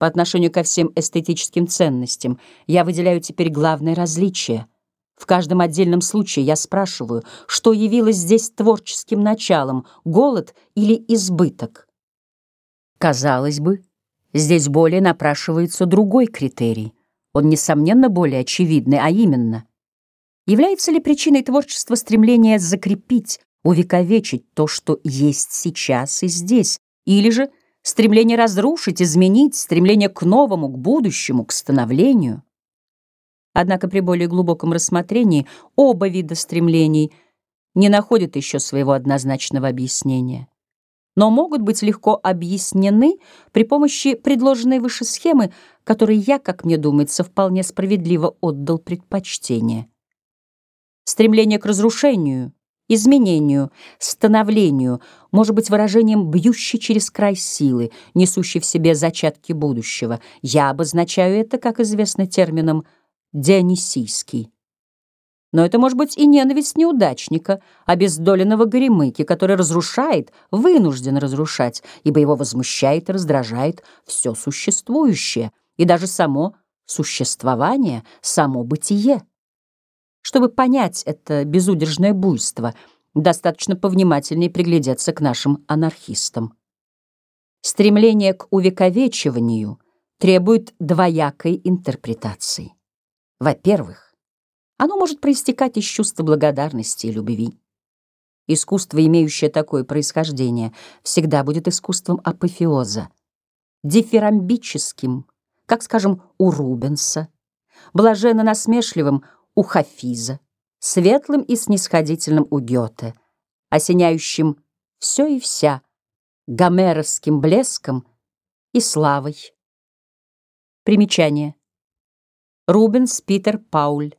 По отношению ко всем эстетическим ценностям я выделяю теперь главное различие. В каждом отдельном случае я спрашиваю, что явилось здесь творческим началом, голод или избыток. Казалось бы, здесь более напрашивается другой критерий. Он, несомненно, более очевидный, а именно, является ли причиной творчества стремление закрепить, увековечить то, что есть сейчас и здесь, или же стремление разрушить, изменить, стремление к новому, к будущему, к становлению. Однако при более глубоком рассмотрении оба вида стремлений не находят еще своего однозначного объяснения, но могут быть легко объяснены при помощи предложенной выше схемы, которой я, как мне думается, вполне справедливо отдал предпочтение. Стремление к разрушению — изменению, становлению, может быть выражением бьющей через край силы, несущей в себе зачатки будущего. Я обозначаю это, как известно, термином «дионисийский». Но это может быть и ненависть неудачника, обездоленного горемыки, который разрушает, вынужден разрушать, ибо его возмущает и раздражает все существующее, и даже само существование, само бытие. Чтобы понять это безудержное буйство, достаточно повнимательнее приглядеться к нашим анархистам. Стремление к увековечиванию требует двоякой интерпретации. Во-первых, оно может проистекать из чувства благодарности и любви. Искусство, имеющее такое происхождение, всегда будет искусством апофеоза, дифирамбическим, как, скажем, у Рубенса, блаженно насмешливым у Хафиза, светлым и снисходительным у Гёте, осеняющим все и вся, гомеровским блеском и славой. Примечание. Рубенс Питер Пауль,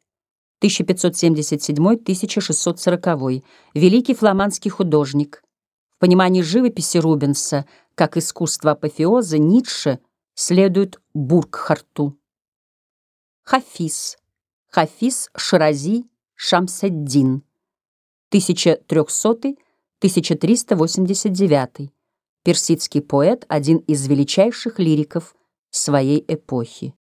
1577-1640, великий фламандский художник. В понимании живописи Рубенса как искусства апофеоза Ницше следует Бургхарту. Хафиз Хафиз Ширази Шамсаддин, 1300-1389, персидский поэт, один из величайших лириков своей эпохи.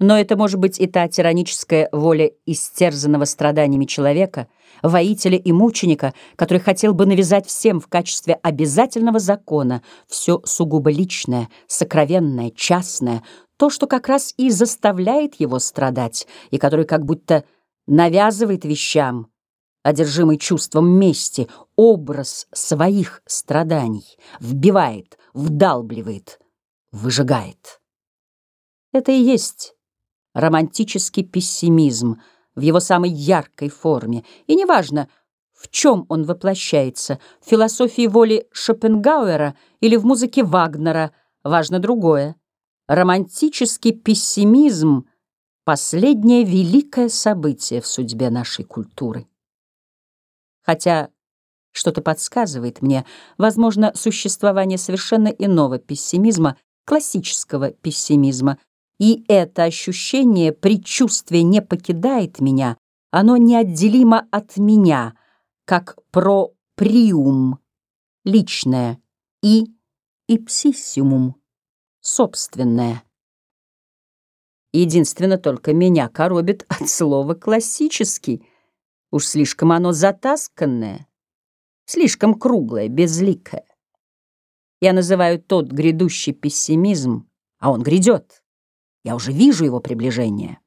Но это может быть и та тираническая воля истерзанного страданиями человека, воителя и мученика, который хотел бы навязать всем в качестве обязательного закона все сугубо личное, сокровенное, частное, то, что как раз и заставляет его страдать, и который как будто навязывает вещам, одержимый чувством мести, образ своих страданий, вбивает, вдалбливает, выжигает. Это и есть романтический пессимизм в его самой яркой форме, и неважно, в чем он воплощается, в философии воли Шопенгауэра или в музыке Вагнера, важно другое. Романтический пессимизм — последнее великое событие в судьбе нашей культуры. Хотя что-то подсказывает мне, возможно, существование совершенно иного пессимизма, классического пессимизма, и это ощущение, предчувствие не покидает меня, оно неотделимо от меня, как проприум, личное, и ипсиссимум собственное. Единственно только меня коробит от слова «классический». Уж слишком оно затасканное, слишком круглое, безликое. Я называю тот грядущий пессимизм, а он грядет. Я уже вижу его приближение.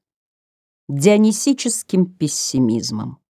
Дионисическим пессимизмом.